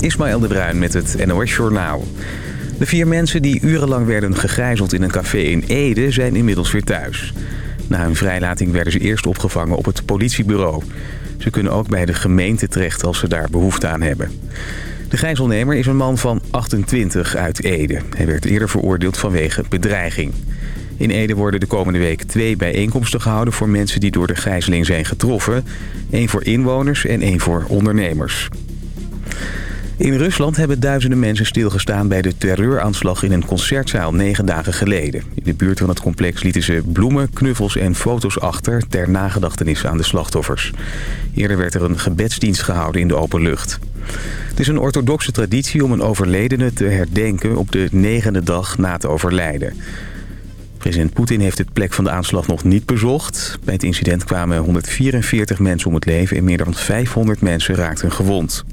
Ismaël de Bruin met het NOS Journaal. De vier mensen die urenlang werden gegijzeld in een café in Ede zijn inmiddels weer thuis. Na hun vrijlating werden ze eerst opgevangen op het politiebureau. Ze kunnen ook bij de gemeente terecht als ze daar behoefte aan hebben. De gijzelnemer is een man van 28 uit Ede. Hij werd eerder veroordeeld vanwege bedreiging. In Ede worden de komende week twee bijeenkomsten gehouden... voor mensen die door de gijzeling zijn getroffen. Eén voor inwoners en één voor ondernemers. In Rusland hebben duizenden mensen stilgestaan bij de terreuraanslag in een concertzaal negen dagen geleden. In de buurt van het complex lieten ze bloemen, knuffels en foto's achter ter nagedachtenis aan de slachtoffers. Eerder werd er een gebedsdienst gehouden in de open lucht. Het is een orthodoxe traditie om een overledene te herdenken op de negende dag na het overlijden. President Poetin heeft het plek van de aanslag nog niet bezocht. Bij het incident kwamen 144 mensen om het leven en meer dan 500 mensen raakten gewond.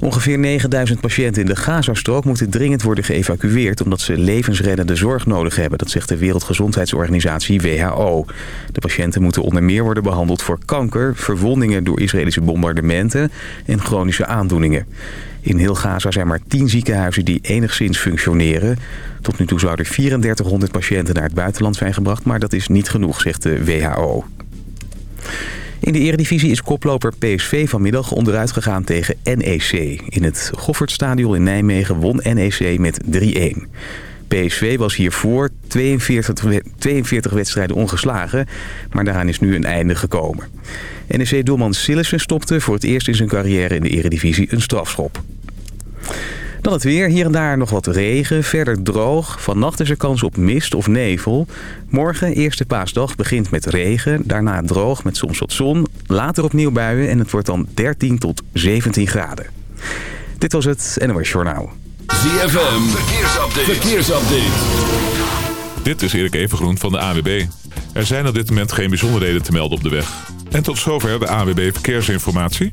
Ongeveer 9000 patiënten in de Gazastrook moeten dringend worden geëvacueerd... omdat ze levensreddende zorg nodig hebben. Dat zegt de Wereldgezondheidsorganisatie WHO. De patiënten moeten onder meer worden behandeld voor kanker... verwondingen door Israëlische bombardementen en chronische aandoeningen. In heel Gaza zijn maar 10 ziekenhuizen die enigszins functioneren. Tot nu toe zouden 3400 patiënten naar het buitenland zijn gebracht... maar dat is niet genoeg, zegt de WHO. In de eredivisie is koploper PSV vanmiddag onderuit gegaan tegen NEC. In het Goffertstadion in Nijmegen won NEC met 3-1. PSV was hiervoor 42, 42 wedstrijden ongeslagen, maar daaraan is nu een einde gekomen. NEC-doelman Sillissen stopte voor het eerst in zijn carrière in de eredivisie een strafschop. Dan het weer. Hier en daar nog wat regen. Verder droog. Vannacht is er kans op mist of nevel. Morgen, eerste paasdag, begint met regen. Daarna droog met soms wat zon. Later opnieuw buien en het wordt dan 13 tot 17 graden. Dit was het NOS Journaal. ZFM. Verkeersupdate. Verkeersupdate. Dit is Erik Evengroen van de AWB. Er zijn op dit moment geen bijzonderheden te melden op de weg. En tot zover de AWB Verkeersinformatie.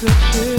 Good shit.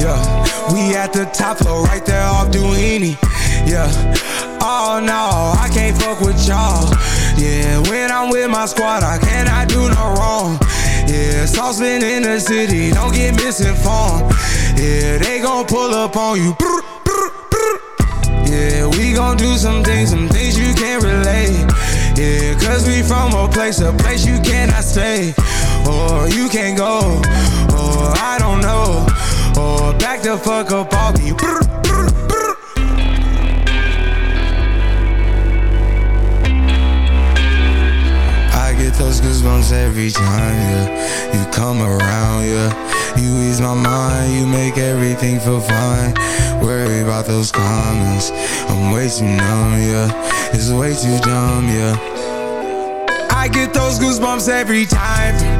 Yeah, we at the top floor, right there off Duini. Yeah. Oh no, I can't fuck with y'all. Yeah, when I'm with my squad, I cannot do no wrong. Yeah, saucepan in the city, don't get misinformed. Yeah, they gon' pull up on you. Yeah, we gon' do some things, some things you can't relate. Yeah, cause we from a place, a place you cannot stay. Or you can't go, or I don't know. Or back the fuck up me. Brr, brr, brr. I get those goosebumps every time, yeah. You come around, yeah. You ease my mind, you make everything feel fine. Worry about those comments. I'm way too numb, yeah. It's way too dumb, yeah. I get those goosebumps every time.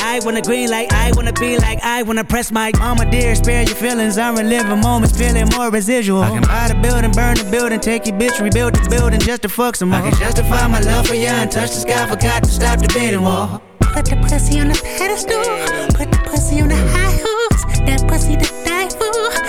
I wanna green like I wanna be like I wanna press my mama dear, spare your feelings. I'm reliving moments, feeling more residual. I can buy the building, burn the building, take your bitch, rebuild the building just to fuck some more. I can justify my love for you and touch the sky, forgot to stop the bidding wall. Put the pussy on the pedestal. Put the pussy on the high horse. That pussy to die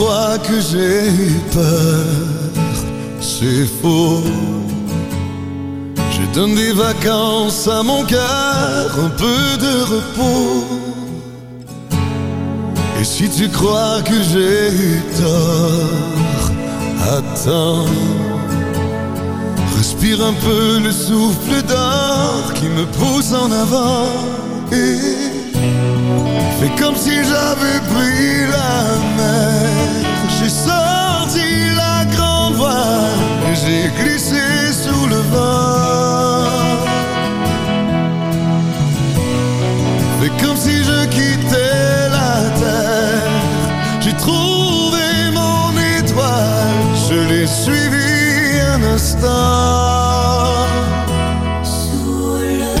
Crois que j'ai peur, c'est faux. Je donne des vacances à mon cœur, un peu de repos. Et si tu crois que j'ai tort, attends. Respire un peu le souffle d'or qui me pousse en avant. Fais comme si j'avais pris la mer. J'ai sorti la grande voile et j'ai glissé sous le vent. Fais comme si je quittais la terre. J'ai trouvé mon étoile, je l'ai suivi un instant. Sous le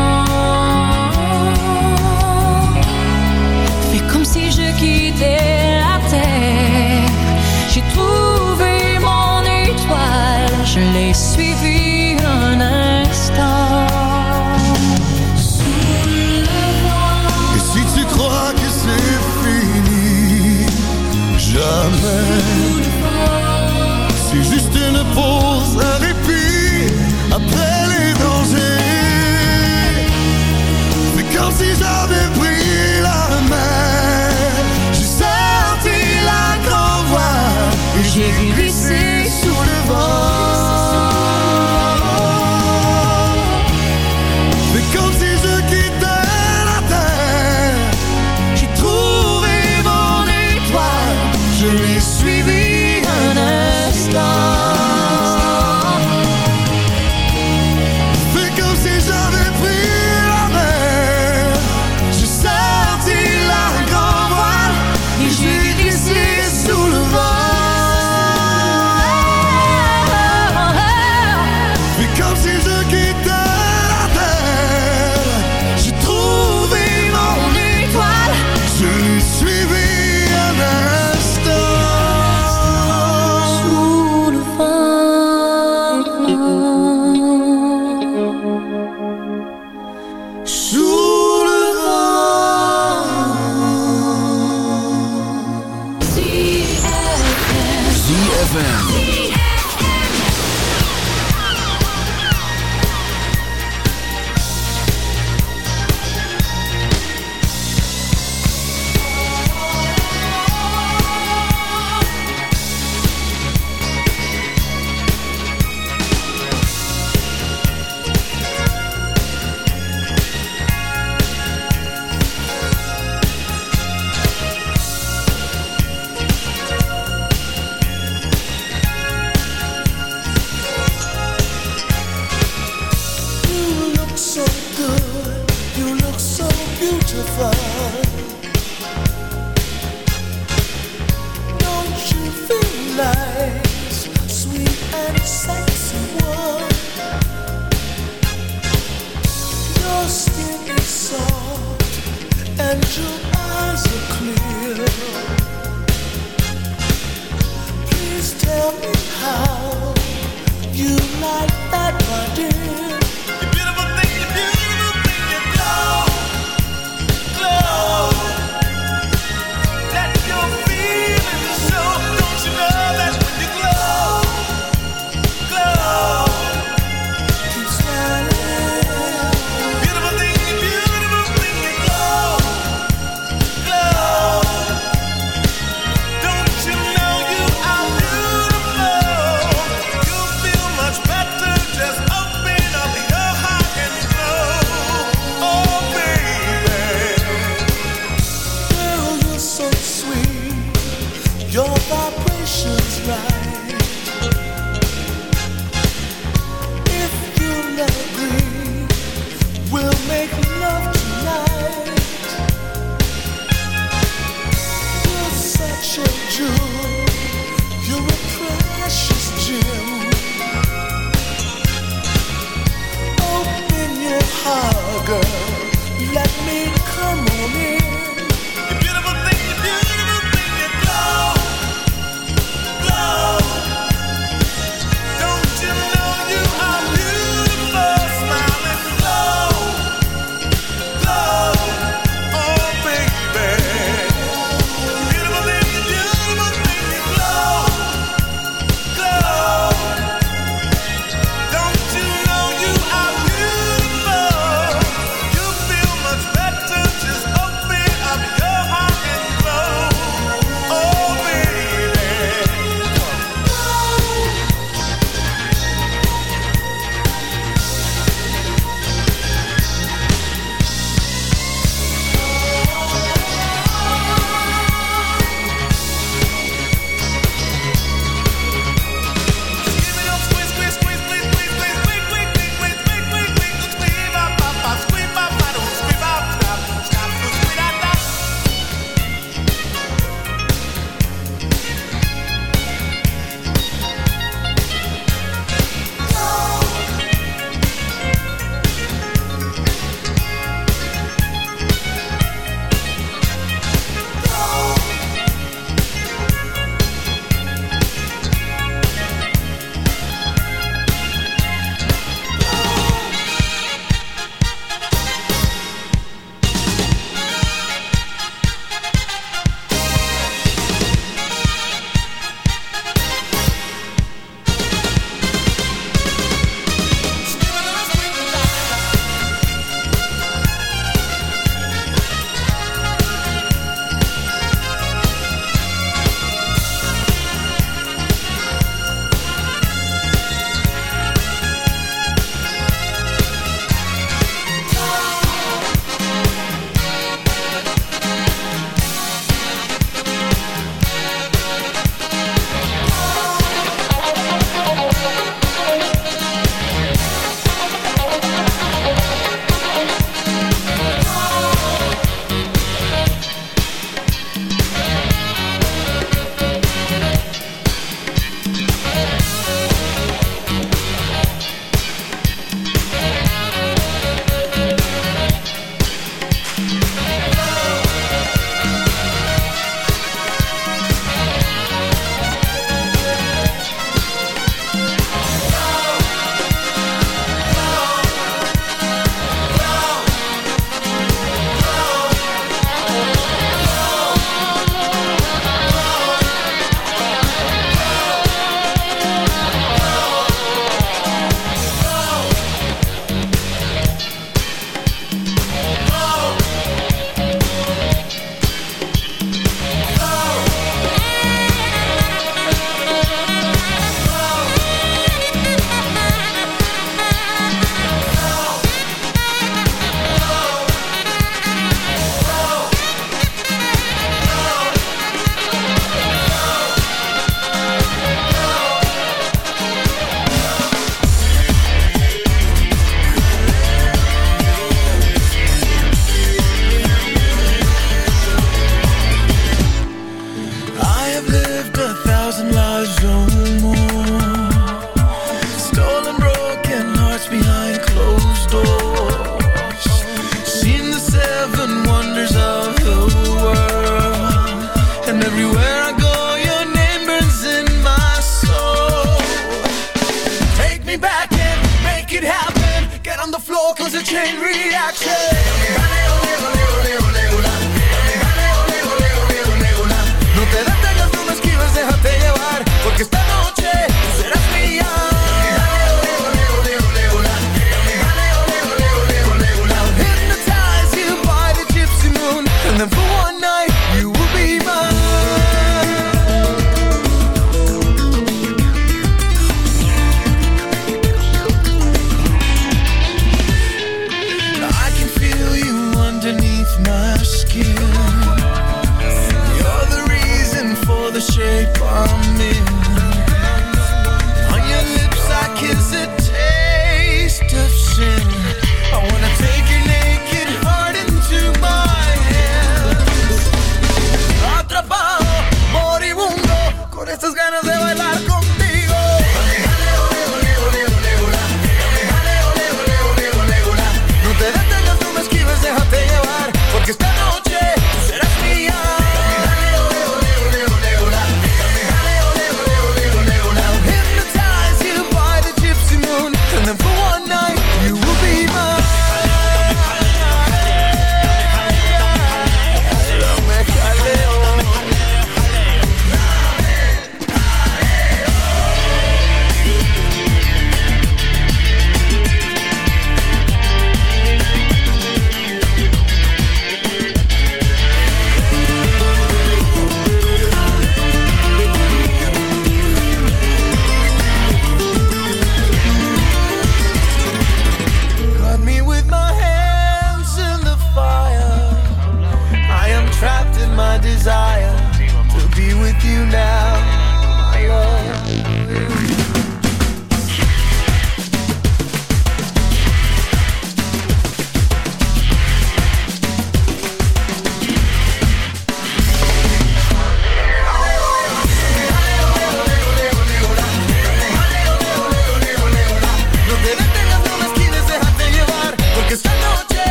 Je l'ai suivi un instant.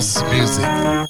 house music.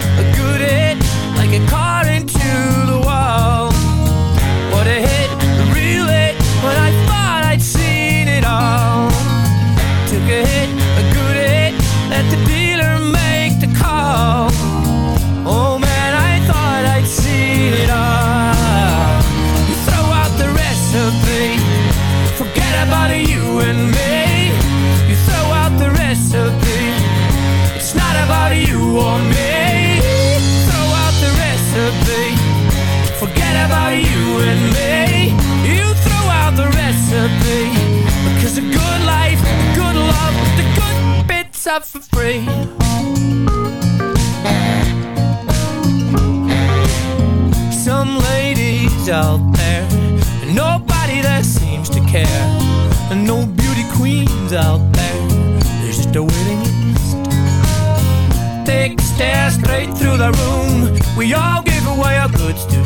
and me. You threw out the recipe. Because a good life, a good love The good bits are for free. Some ladies out there Nobody that seems to care. And no beauty queens out there There's just a waiting list. Take a stare straight through the room. We all give away our goods too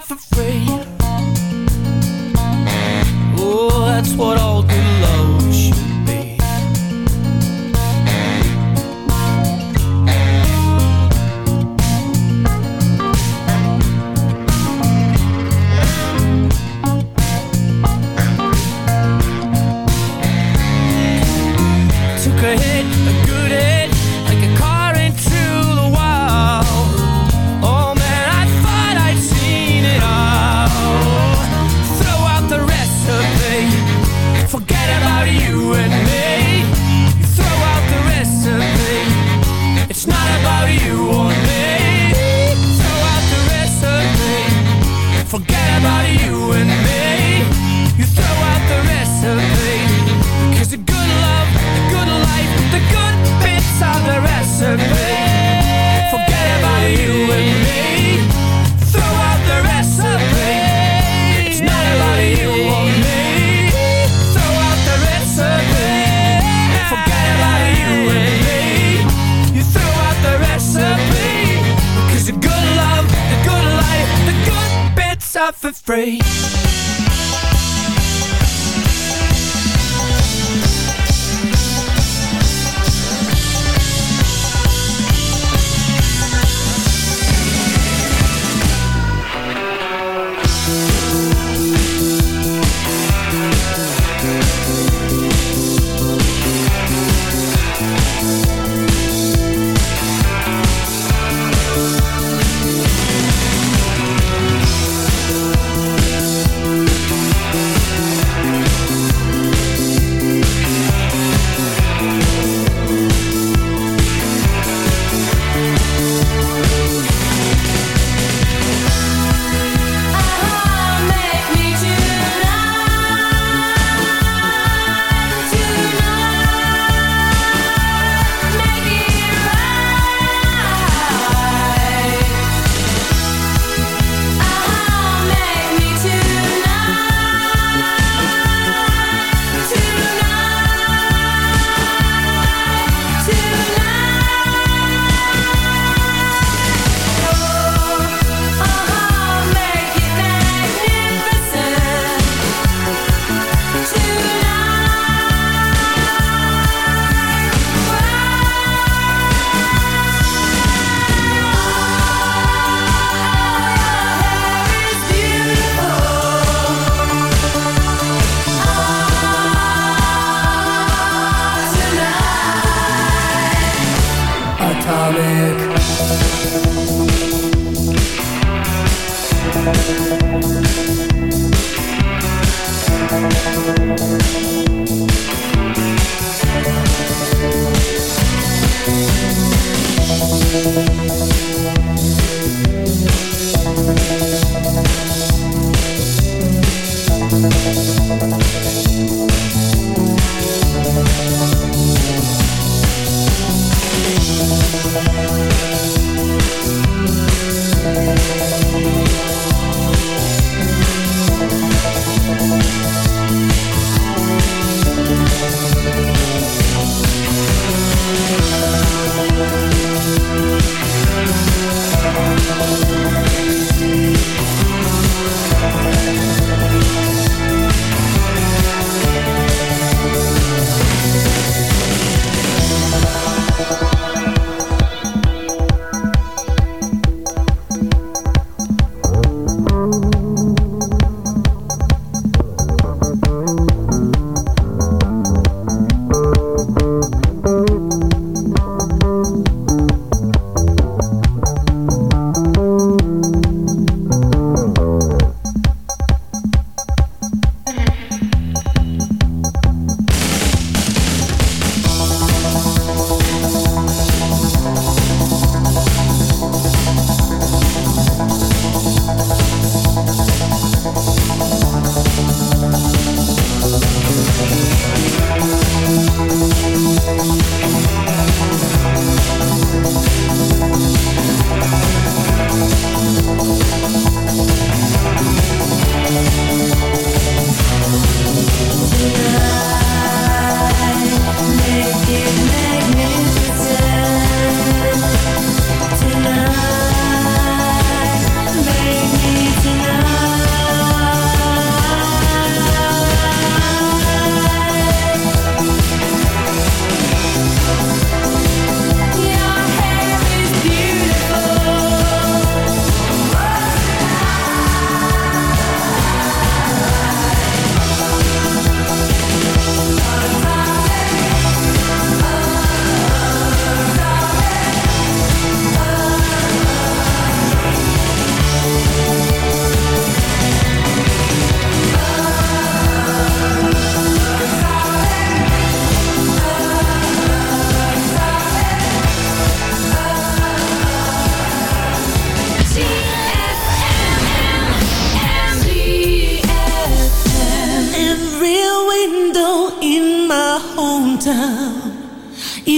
for free. Oh, that's what I'll do. for free.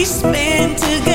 we spend together.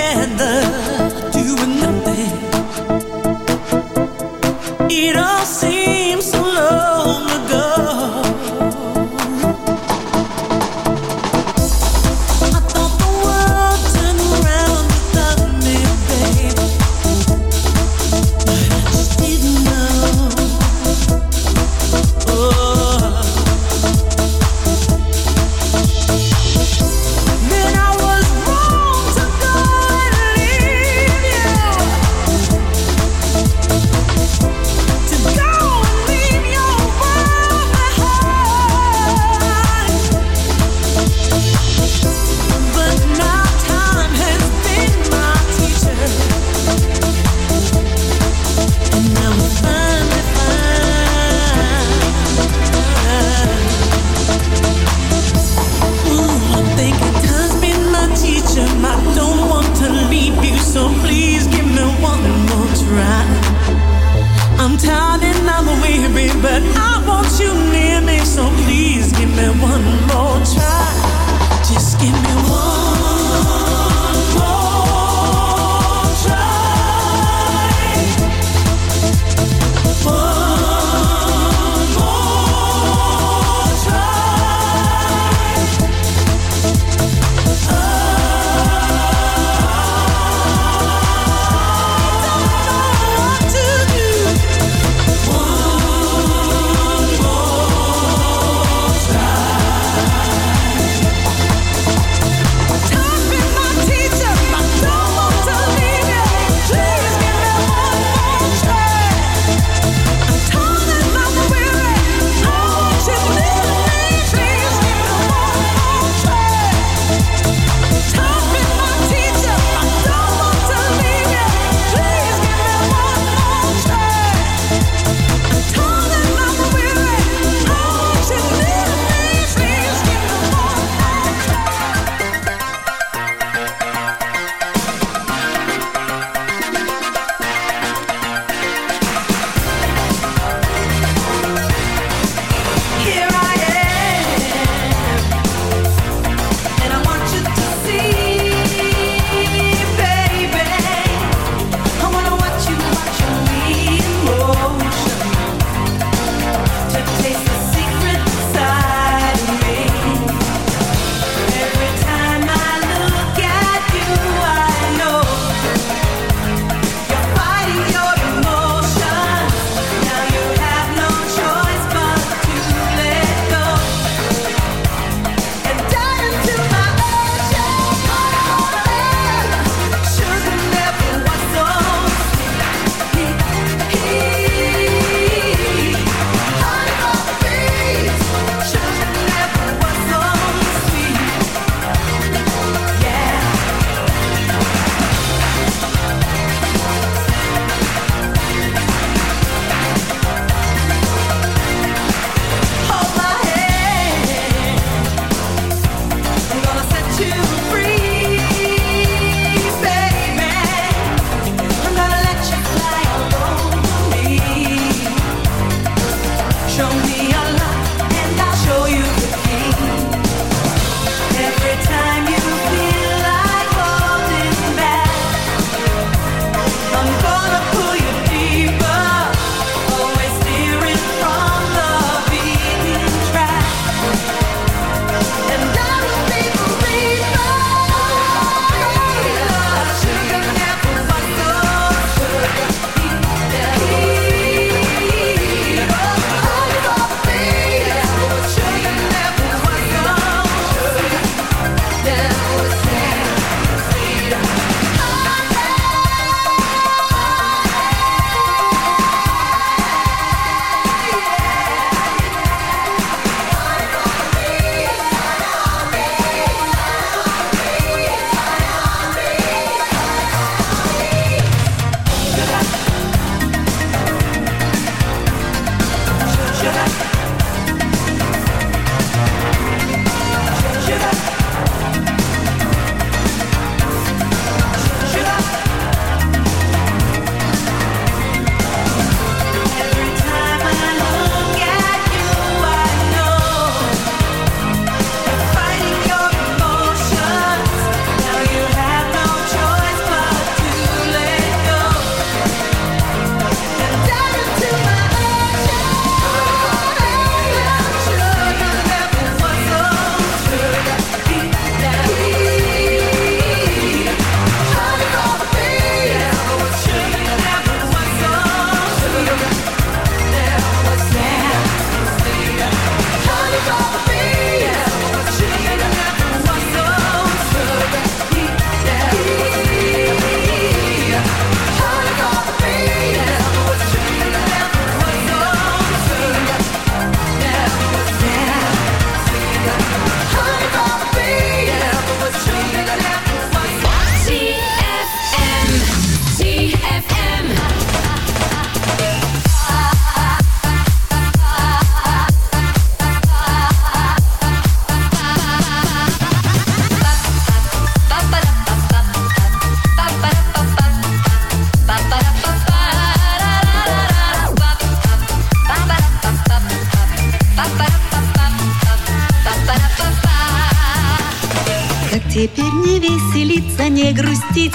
me alive.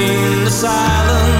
Between the silence